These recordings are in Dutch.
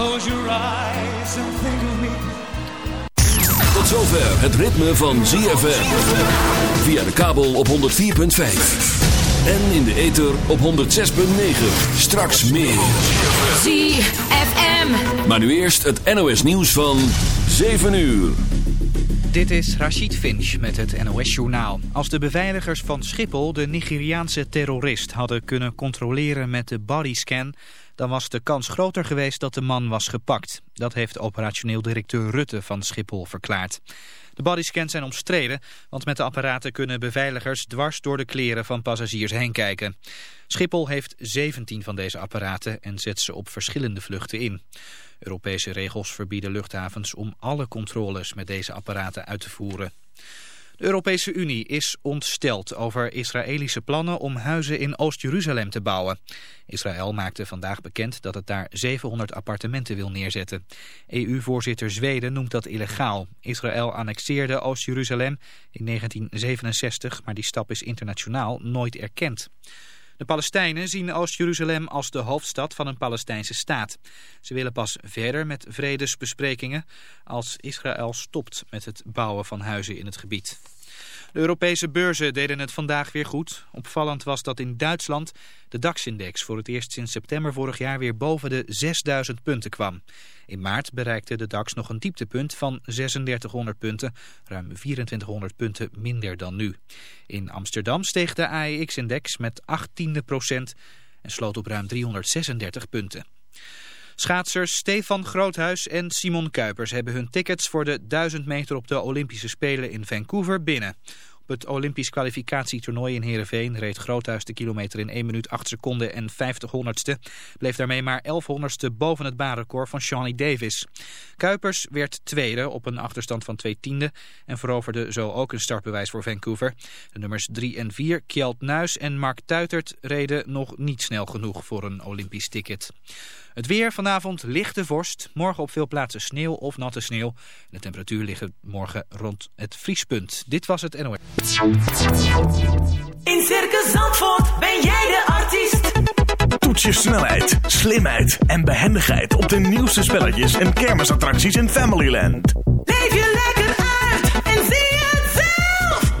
Close your eyes and think of me. Tot zover het ritme van ZFM. Via de kabel op 104.5. En in de ether op 106.9. Straks meer. ZFM. Maar nu eerst het NOS nieuws van 7 uur. Dit is Rachid Finch met het NOS-journaal. Als de beveiligers van Schiphol de Nigeriaanse terrorist hadden kunnen controleren met de bodyscan... dan was de kans groter geweest dat de man was gepakt. Dat heeft operationeel directeur Rutte van Schiphol verklaard. De bodyscans zijn omstreden, want met de apparaten kunnen beveiligers dwars door de kleren van passagiers heen kijken. Schiphol heeft 17 van deze apparaten en zet ze op verschillende vluchten in. Europese regels verbieden luchthavens om alle controles met deze apparaten uit te voeren. De Europese Unie is ontsteld over Israëlische plannen om huizen in Oost-Jeruzalem te bouwen. Israël maakte vandaag bekend dat het daar 700 appartementen wil neerzetten. EU-voorzitter Zweden noemt dat illegaal. Israël annexeerde Oost-Jeruzalem in 1967, maar die stap is internationaal nooit erkend. De Palestijnen zien Oost-Jeruzalem als de hoofdstad van een Palestijnse staat. Ze willen pas verder met vredesbesprekingen als Israël stopt met het bouwen van huizen in het gebied. De Europese beurzen deden het vandaag weer goed. Opvallend was dat in Duitsland de DAX-index voor het eerst sinds september vorig jaar weer boven de 6000 punten kwam. In maart bereikte de DAX nog een dieptepunt van 3600 punten, ruim 2400 punten minder dan nu. In Amsterdam steeg de AEX-index met 18 procent en sloot op ruim 336 punten. Schaatsers Stefan Groothuis en Simon Kuipers hebben hun tickets voor de 1000 meter op de Olympische Spelen in Vancouver binnen. Op het Olympisch kwalificatietoernooi in Heerenveen reed Groothuis de kilometer in 1 minuut 8 seconden en 50 honderdste. Bleef daarmee maar 11 honderdste boven het baanrecord van Shawnee Davis. Kuipers werd tweede op een achterstand van twee tiende en veroverde zo ook een startbewijs voor Vancouver. De nummers 3 en 4, Kjeld Nuis en Mark Tuitert, reden nog niet snel genoeg voor een Olympisch ticket. Het weer vanavond lichte vorst. Morgen op veel plaatsen sneeuw of natte sneeuw. De temperatuur ligt morgen rond het vriespunt. Dit was het NOS. In Circus Zandvoort ben jij de artiest. Toets je snelheid, slimheid en behendigheid op de nieuwste spelletjes en kermisattracties in Familyland. Leef je lekker uit en zie zelf.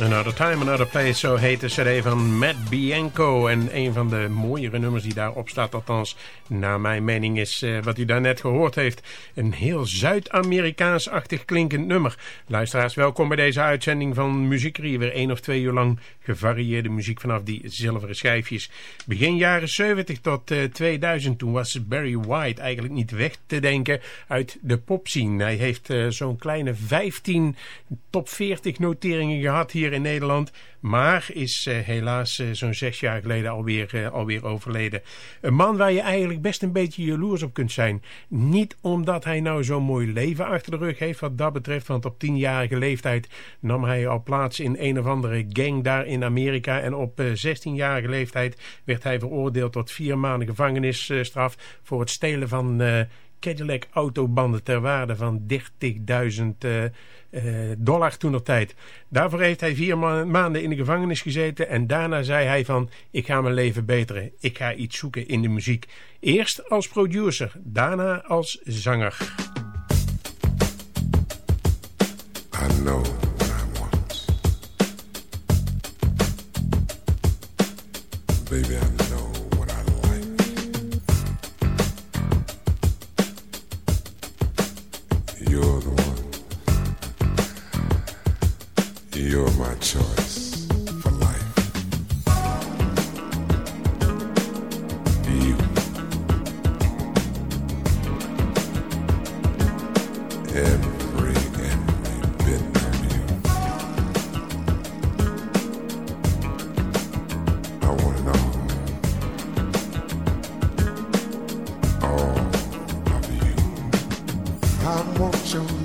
Another Time, Another Place, zo heet de cd van Matt Bianco. En een van de mooiere nummers die daarop staat, althans naar mijn mening, is uh, wat u daarnet gehoord heeft. Een heel Zuid-Amerikaans-achtig klinkend nummer. Luisteraars, welkom bij deze uitzending van Muziekrie. Weer één of twee uur lang gevarieerde muziek vanaf die zilveren schijfjes. Begin jaren 70 tot uh, eh, 2000, toen was Barry White eigenlijk niet weg te denken uit de popscene. Hij heeft uh, zo'n kleine 15 top 40 noteringen gehad hier in Nederland. Maar is uh, helaas uh, zo'n zes jaar geleden alweer, uh, alweer overleden. Een man waar je eigenlijk best een beetje jaloers op kunt zijn. Niet omdat hij nou zo'n mooi leven achter de rug heeft wat dat betreft. Want op tienjarige leeftijd nam hij al plaats in een of andere gang daar in Amerika. En op 16-jarige leeftijd werd hij veroordeeld tot vier maanden gevangenisstraf voor het stelen van Cadillac autobanden ter waarde van 30.000 uh, dollar toen op tijd. Daarvoor heeft hij vier ma maanden in de gevangenis gezeten en daarna zei hij van ik ga mijn leven beteren. Ik ga iets zoeken in de muziek. Eerst als producer, daarna als zanger. I know. Baby, choice for life. You. Every, every bit of you. I want it all. All of you. I want your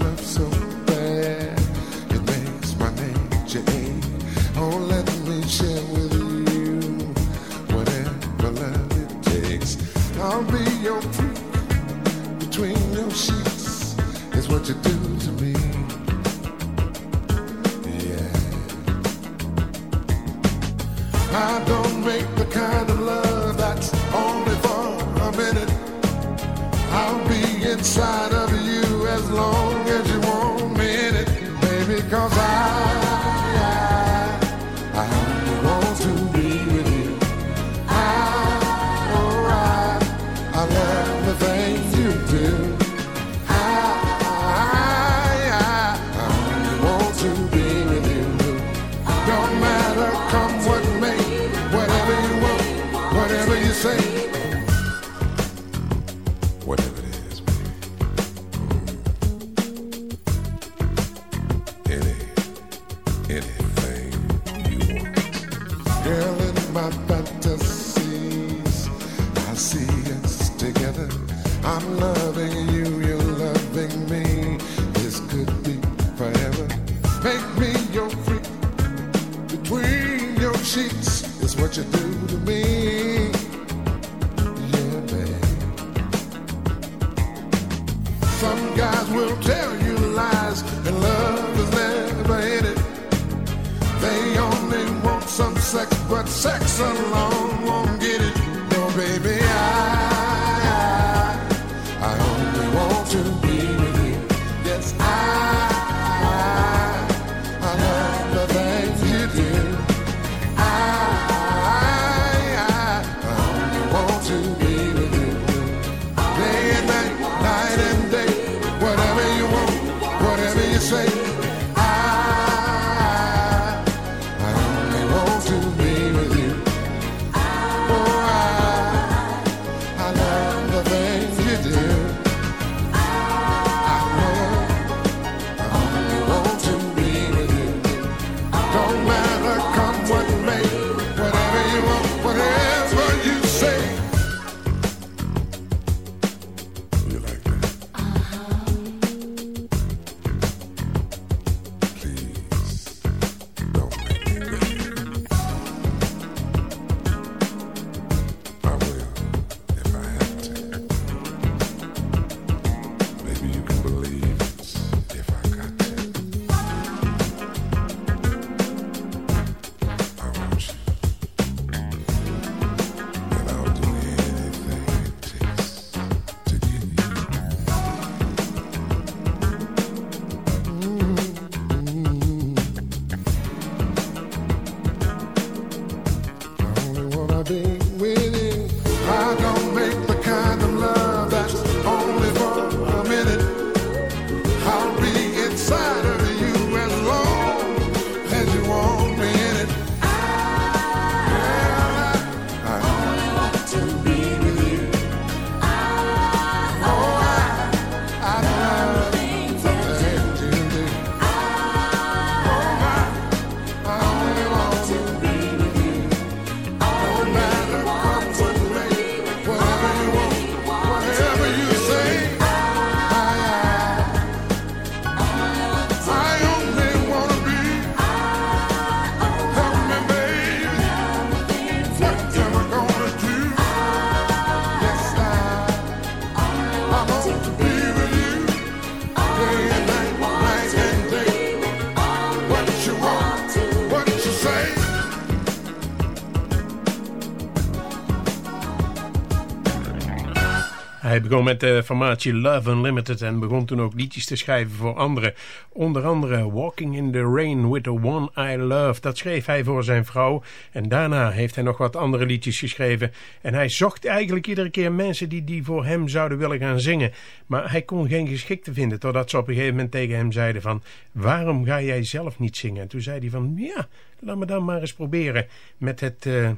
hij begon met de formatie Love Unlimited en begon toen ook liedjes te schrijven voor anderen. Onder andere Walking in the Rain with the One I Love. Dat schreef hij voor zijn vrouw. En daarna heeft hij nog wat andere liedjes geschreven. En hij zocht eigenlijk iedere keer mensen die die voor hem zouden willen gaan zingen. Maar hij kon geen geschikte vinden. Totdat ze op een gegeven moment tegen hem zeiden van... Waarom ga jij zelf niet zingen? En toen zei hij van... Ja, laat me dan maar eens proberen met het... Uh,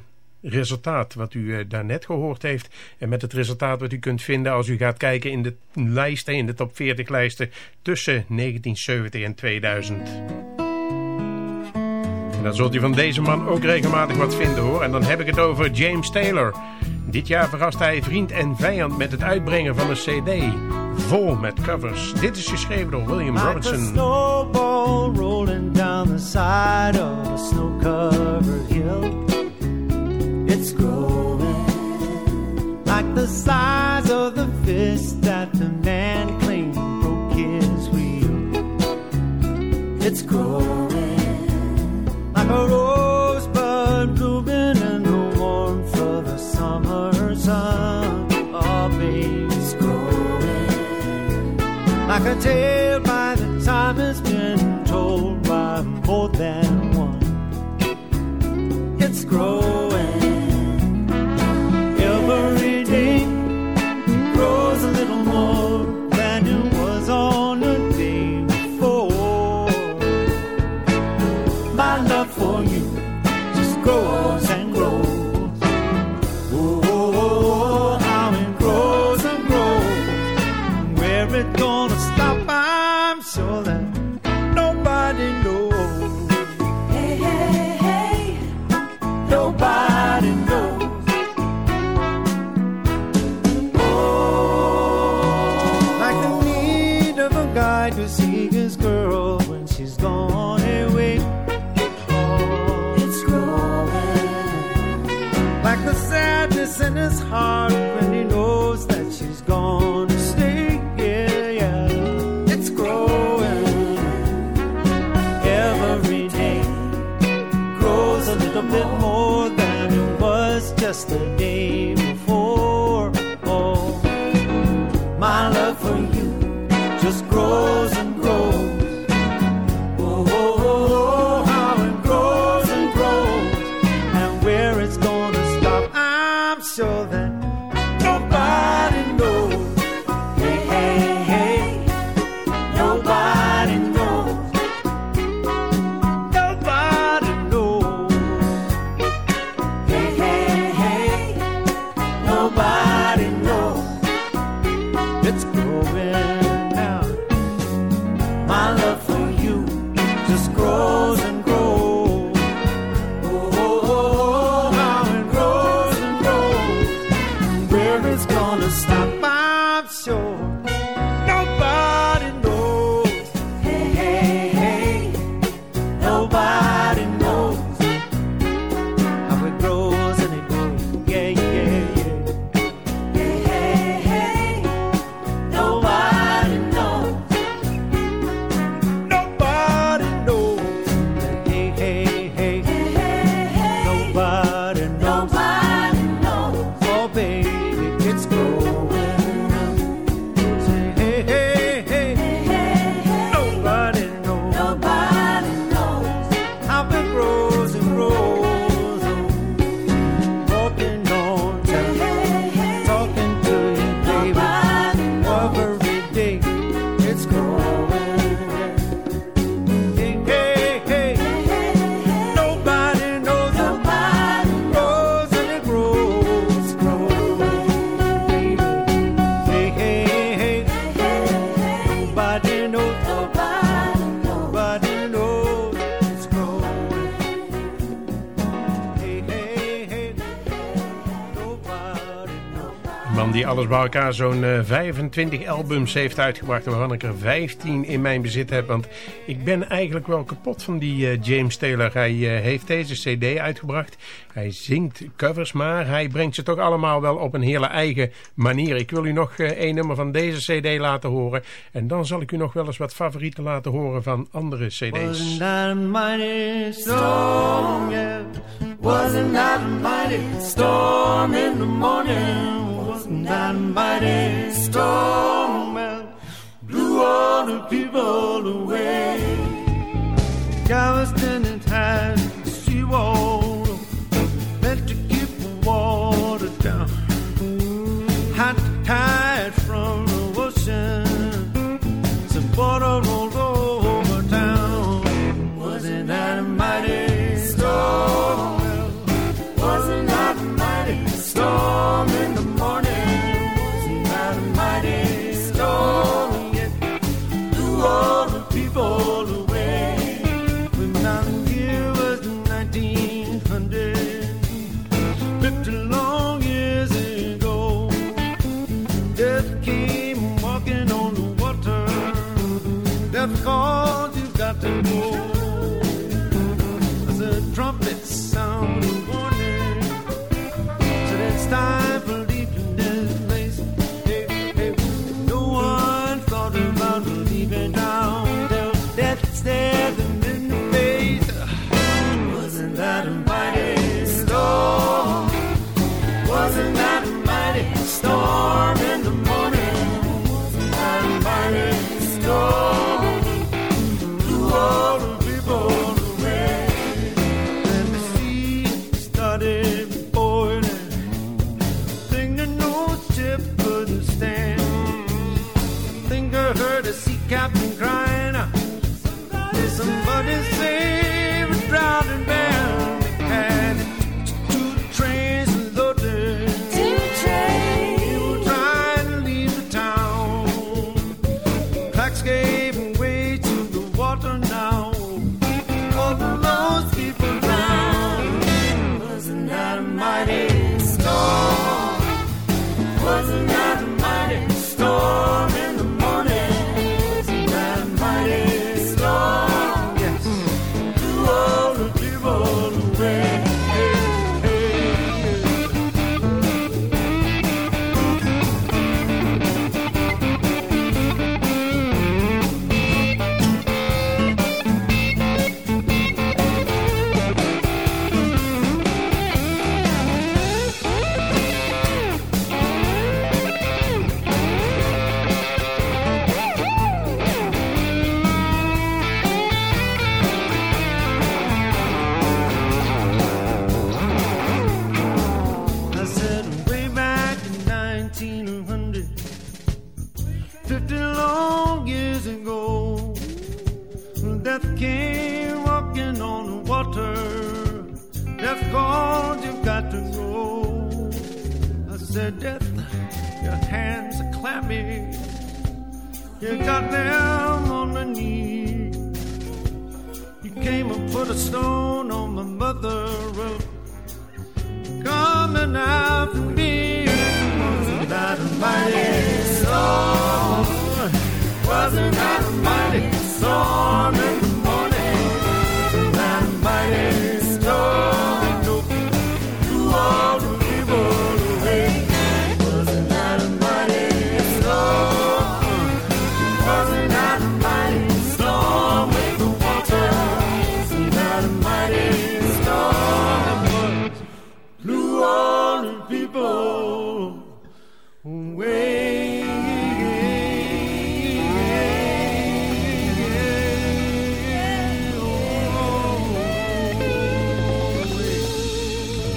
resultaat wat u uh, daarnet gehoord heeft. En met het resultaat wat u kunt vinden als u gaat kijken in de lijsten, in de top 40 lijsten tussen 1970 en 2000. En dan zult u van deze man ook regelmatig wat vinden hoor. En dan heb ik het over James Taylor. Dit jaar verrast hij vriend en vijand met het uitbrengen van een cd. Vol met covers. Dit is geschreven door William like Robinson. snowball rolling down the side of a snow-covered hill. It's growing like the size of the fist that the man claimed broke his wheel. It's growing like a rosebud blooming in the warmth of the summer sun. Oh, baby, it's growing like a tale by the time it's been told by more than one. It's growing is gonna stop by. Elkaar zo'n eh, 25 albums heeft uitgebracht. Waarvan ik er 15 in mijn bezit heb. Want ik ben eigenlijk wel kapot van die eh, James Taylor. Hij eh, heeft deze cd uitgebracht. Hij zingt covers maar. Hij brengt ze toch allemaal wel op een hele eigen manier. Ik wil u nog eh, één nummer van deze cd laten horen. En dan zal ik u nog wel eens wat favorieten laten horen van andere cd's. Wasn't that a mighty storm in the morning? Wasn't that mighty storm and blew all the people away? Galveston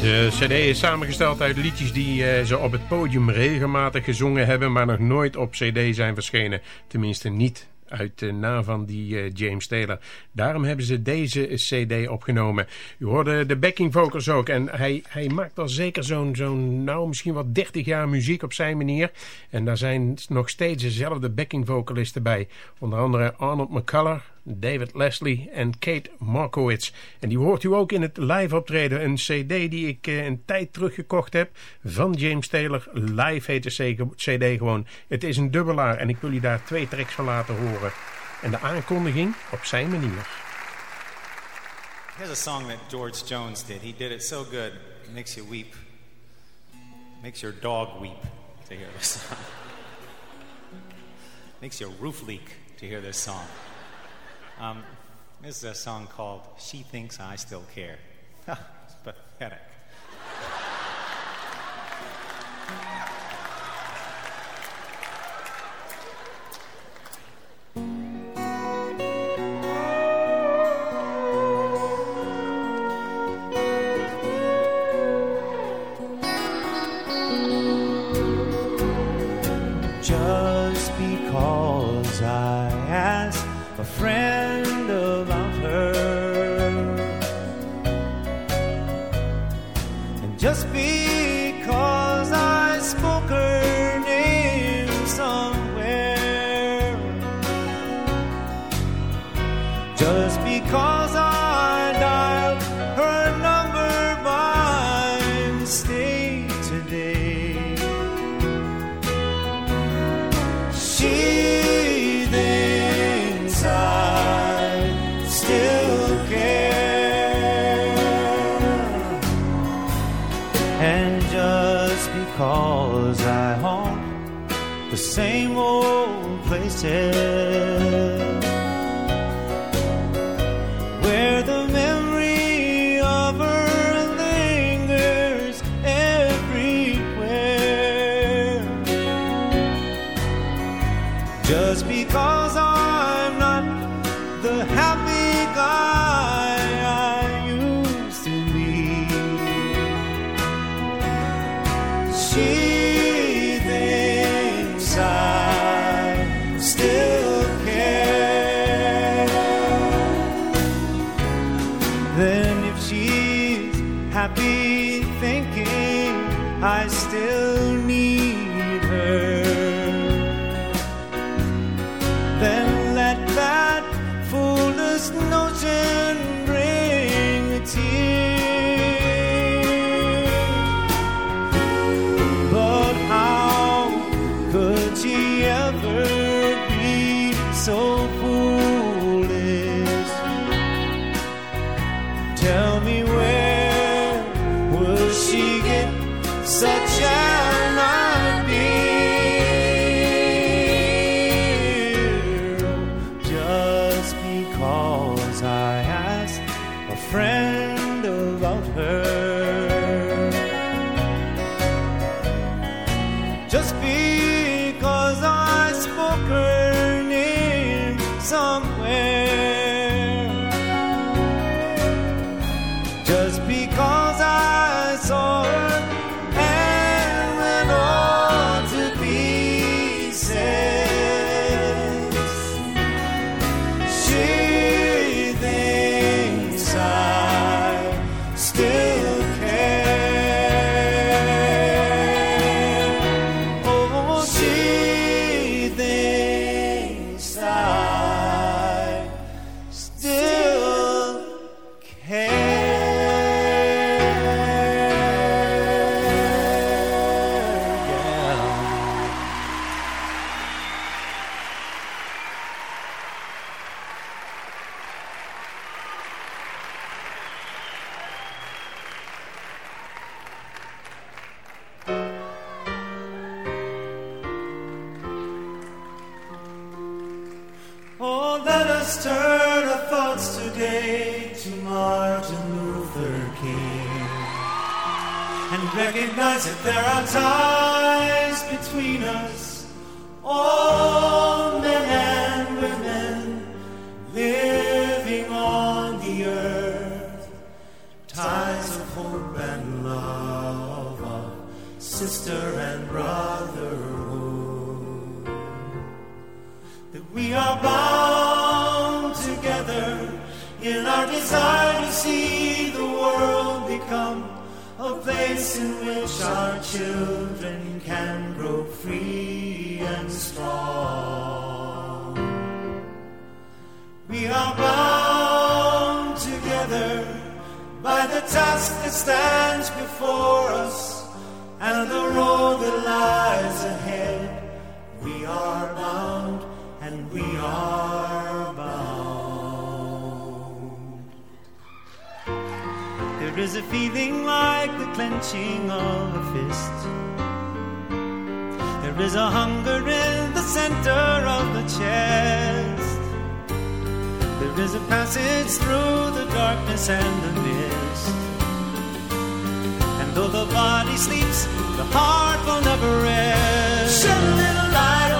De cd is samengesteld uit liedjes die eh, ze op het podium regelmatig gezongen hebben, maar nog nooit op cd zijn verschenen. Tenminste niet uit de naam van die eh, James Taylor. Daarom hebben ze deze cd opgenomen. U hoorde de backing vocals ook. En hij, hij maakt al zeker zo'n, zo'n nou misschien wat 30 jaar muziek op zijn manier. En daar zijn nog steeds dezelfde backing vocalisten bij. Onder andere Arnold McCullough, David Leslie en Kate Markowitz. En die hoort u ook in het live optreden. Een cd die ik eh, een tijd terug gekocht heb van James Taylor. Live heet de cd gewoon. Het is een dubbelaar en ik wil u daar twee tracks van laten horen. En de aankondiging op zijn manier. Here's a song that George Jones did. He did it so good, it makes you weep. Makes your dog weep to hear this song. makes your roof leak to hear this song. Um, this is a song called She Thinks I Still Care. it's pathetic. feeling like the clenching of a fist. There is a hunger in the center of the chest. There is a passage through the darkness and the mist. And though the body sleeps, the heart will never rest. Shed a little light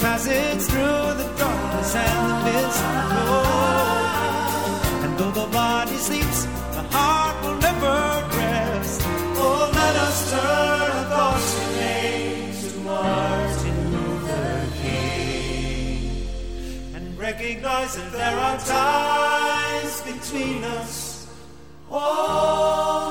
passage through the darkness and the mist flow. And though the body sleeps, the heart will never rest. Oh, let us turn our thoughts today to Martin Luther King and recognize that there are ties between us. All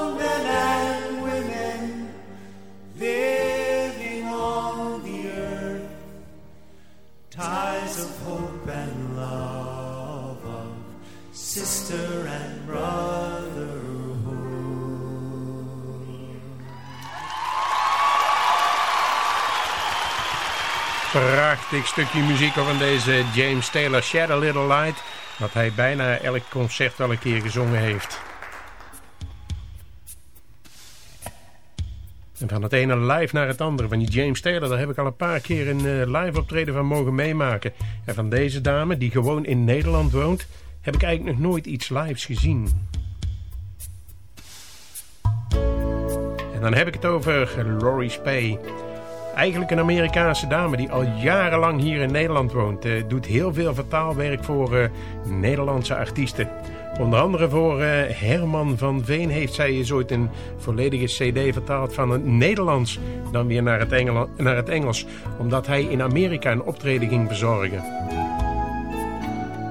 Prachtig stukje muziek van deze James Taylor, Shed a Little Light. Dat hij bijna elk concert wel een keer gezongen heeft. En van het ene live naar het andere. Van die James Taylor, daar heb ik al een paar keer een eh, live optreden van mogen meemaken. En van deze dame, die gewoon in Nederland woont, heb ik eigenlijk nog nooit iets lives gezien. En dan heb ik het over Laurie Spey. Eigenlijk een Amerikaanse dame die al jarenlang hier in Nederland woont. Eh, doet heel veel vertaalwerk voor eh, Nederlandse artiesten. Onder andere voor eh, Herman van Veen heeft zij eens ooit een volledige cd vertaald van het Nederlands dan weer naar het, naar het Engels. Omdat hij in Amerika een optreden ging verzorgen.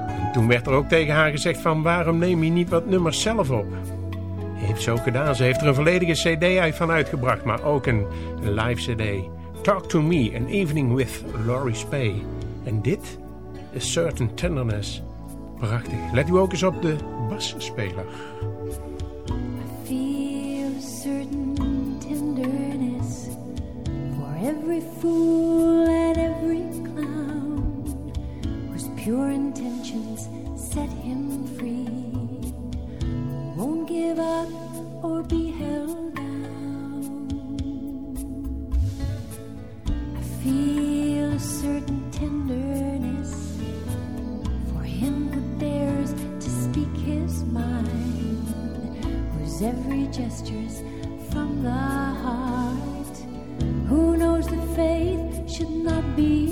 En toen werd er ook tegen haar gezegd van waarom neem je niet wat nummers zelf op? Heeft ze ook gedaan. Ze heeft er een volledige cd uit van uitgebracht, maar ook een live cd. Talk to Me, An Evening with Laurie Spey. En dit A Certain Tenderness. Prachtig. Let u ook eens op de basspeler. I feel a certain tenderness for every fool and every clown whose pure intentions set him free. Won't give up or be every gesture's from the heart, who knows that faith should not be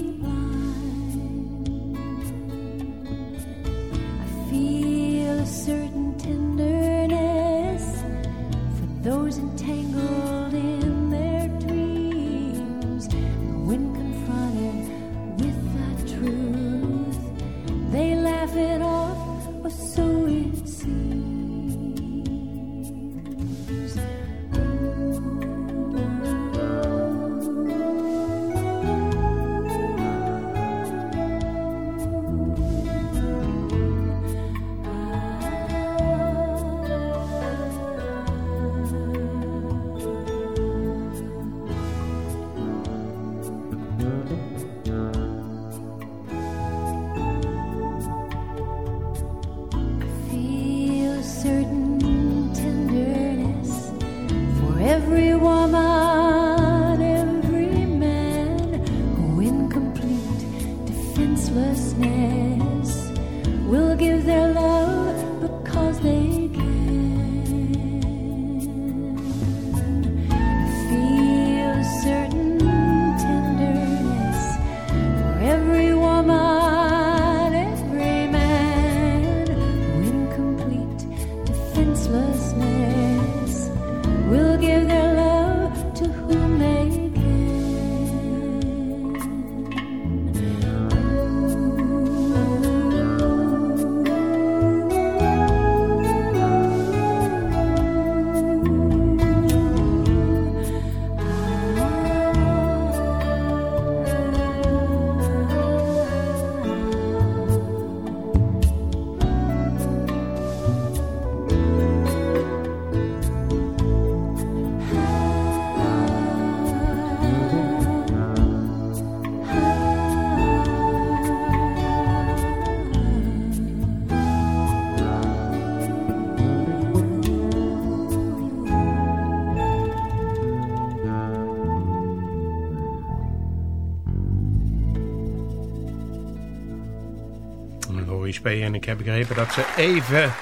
En ik heb begrepen dat ze even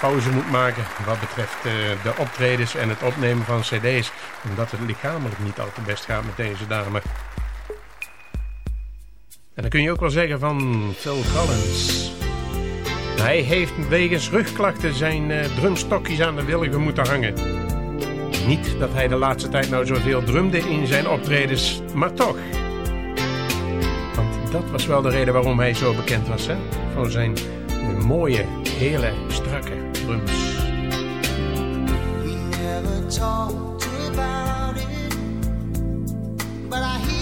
pauze moet maken wat betreft eh, de optredens en het opnemen van cd's. Omdat het lichamelijk niet al te best gaat met deze dame. En dan kun je ook wel zeggen van Phil Collins. Hij heeft wegens rugklachten zijn uh, drumstokjes aan de wilgen moeten hangen. Niet dat hij de laatste tijd nou zoveel drumde in zijn optredens, maar toch. Want dat was wel de reden waarom hij zo bekend was, hè? Voor zijn mooie, hele strakke drums. We never talked about it, but I hear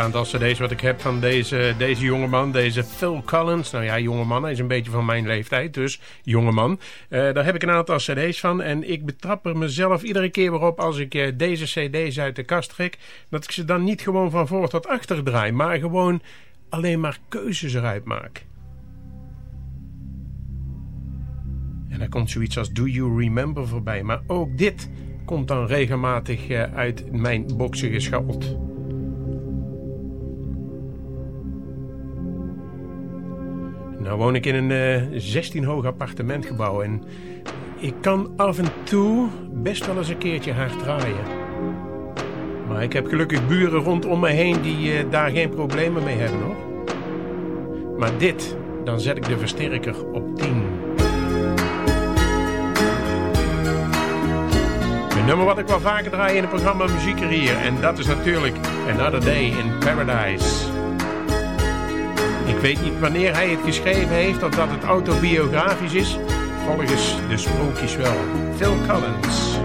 aantal cd's wat ik heb van deze, deze jongeman, deze Phil Collins. Nou ja, jongeman, hij is een beetje van mijn leeftijd, dus jongeman. Eh daar heb ik een aantal cd's van en ik betrap er mezelf iedere keer weer op als ik eh, deze cd's uit de kast trek. Dat ik ze dan niet gewoon van voor tot achter draai, maar gewoon alleen maar keuzes eruit maak. En dan komt zoiets als Do You Remember voorbij. Maar ook dit komt dan regelmatig eh, uit mijn boksen geschald. Nou woon ik in een eh, 16 hoog appartementgebouw en ik kan af en toe best wel eens een keertje hard draaien. Maar ik heb gelukkig buren rondom me heen die eh, daar geen problemen mee hebben hoor. Maar dit, dan zet ik de versterker op 10. Een nummer wat ik wel vaker draai in het programma Muziek hier. En dat is natuurlijk Another Day in Paradise. Ik weet niet wanneer hij het geschreven heeft of dat het autobiografisch is. Volgens de sprookjes wel. Phil Collins.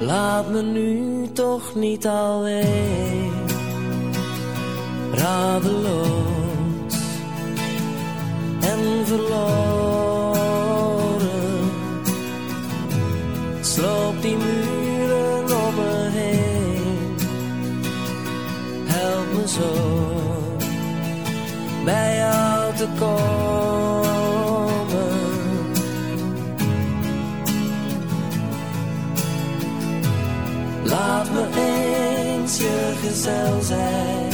Laat me nu toch niet alleen, radeloos en verloren. Sloop die muren om me heen, help me zo bij jou te komen. Gezel zijn.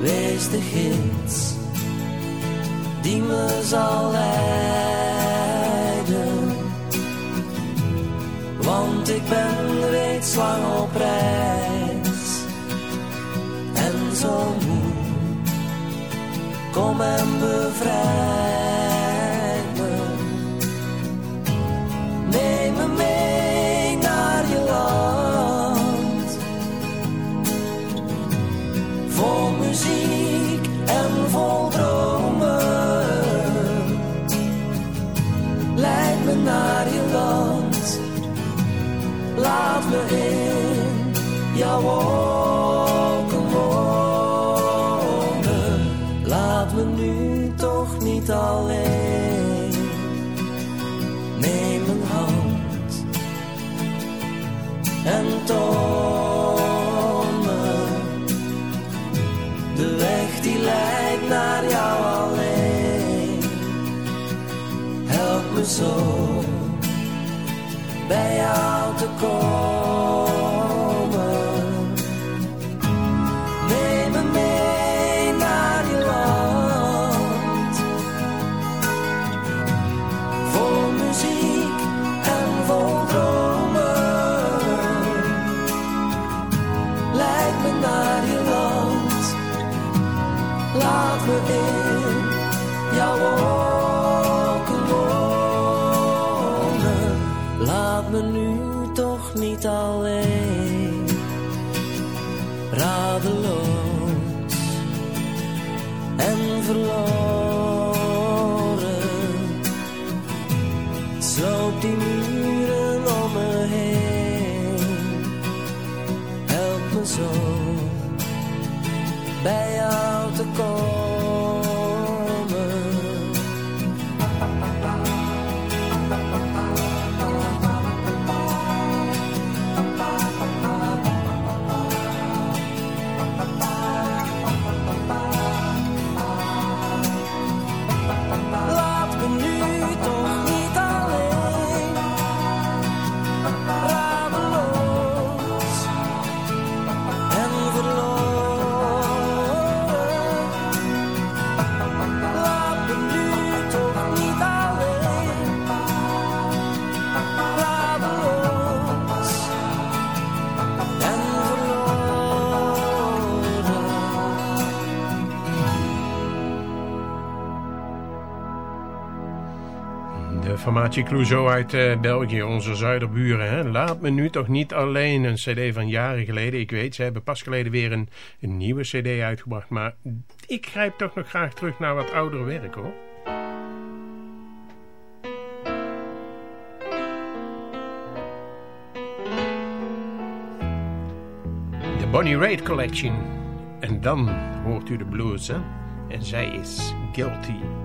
Wees de gids die me zal leiden. Want ik ben reeds lang op reis en zo moe. Kom en bevrijd in jouw wolken wonen. Laat me nu toch niet alleen. Neem mijn hand en toon de weg die leidt naar jou alleen. Help me zo bij jou te komen. Formatie Clouseau uit eh, België, onze zuiderburen. Hè? Laat me nu toch niet alleen een cd van jaren geleden. Ik weet, ze hebben pas geleden weer een, nieuwe cd uitgebracht. Maar ik grijp toch nog graag terug naar wat oudere werk hoor. De Bonnie Raitt Collection. En dan hoort u de blues. En zij is guilty.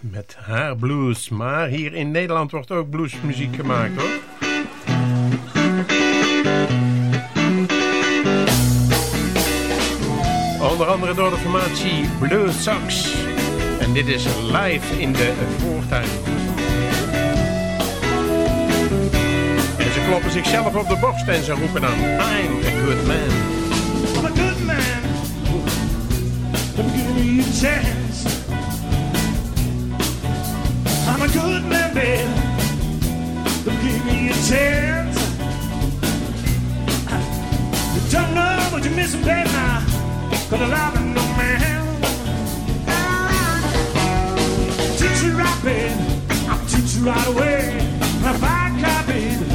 Met haar blues. Maar hier in Nederland wordt ook bluesmuziek gemaakt hoor. Onder andere door de formatie Blue Sox. En dit is live in de voortuin. En ze kloppen zichzelf op de borst en ze roepen dan I'm a good man. I'm a good man. Me a chance. Good man, babe. Don't give me a chance. You don't know what you're missing, now. Cause I love no man. Teach you babe. I'll teach you right away. If I copied,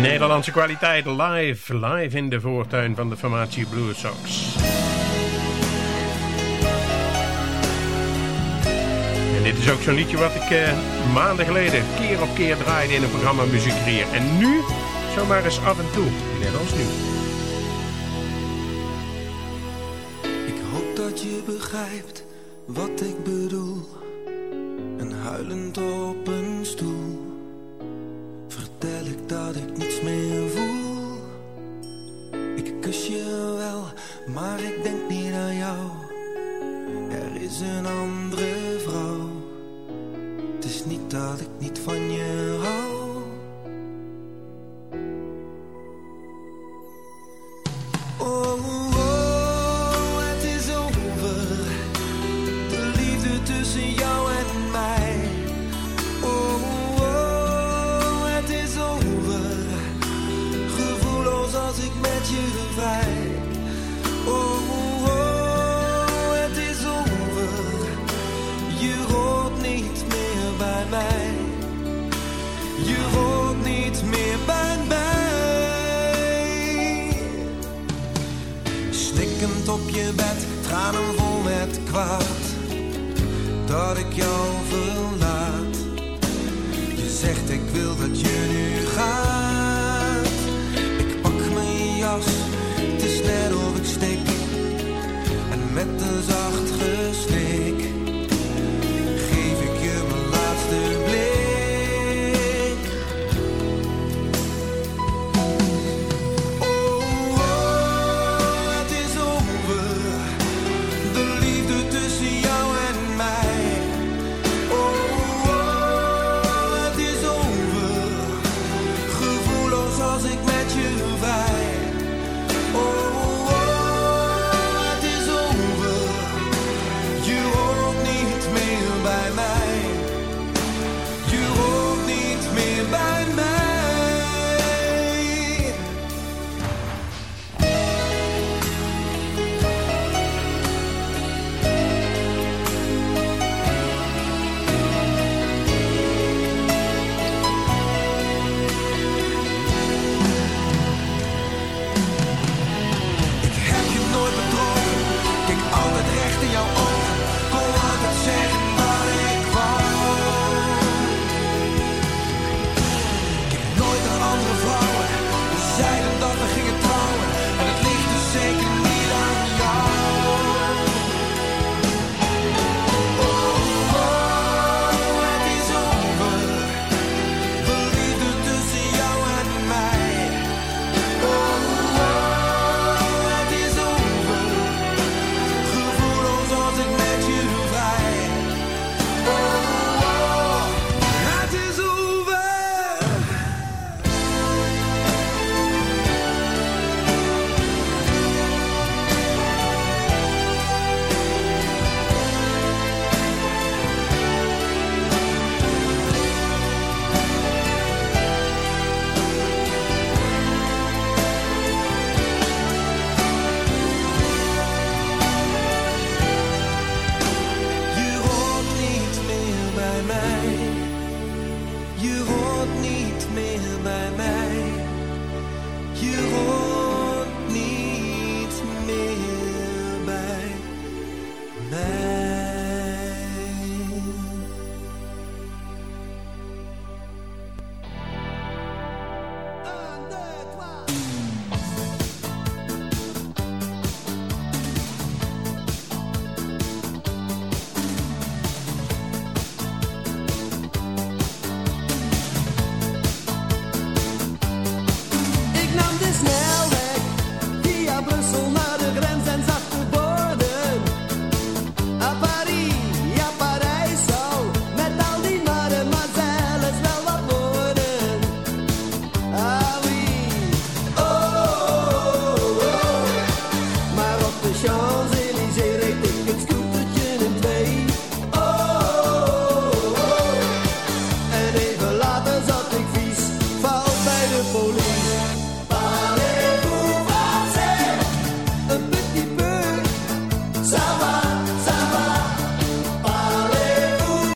Nederlandse kwaliteit live, live in de voortuin van de formatie Blue Sox. En dit is ook zo'n liedje wat ik uh, maanden geleden keer op keer draaide in een programma Muziek. En nu zomaar eens af en toe, net als nu. Ik hoop dat je begrijpt wat ik bedoel. En huilend op een stoel vertel ik dat ik niets meer voel. Ik kus je wel, maar ik denk niet aan jou. Er is een andere dat ik niet van je Je hoort niet meer bij mij. Snikkend op je bed, tranen vol met kwaad. Dat ik jou verlaat. Je zegt ik wil dat je nu gaat.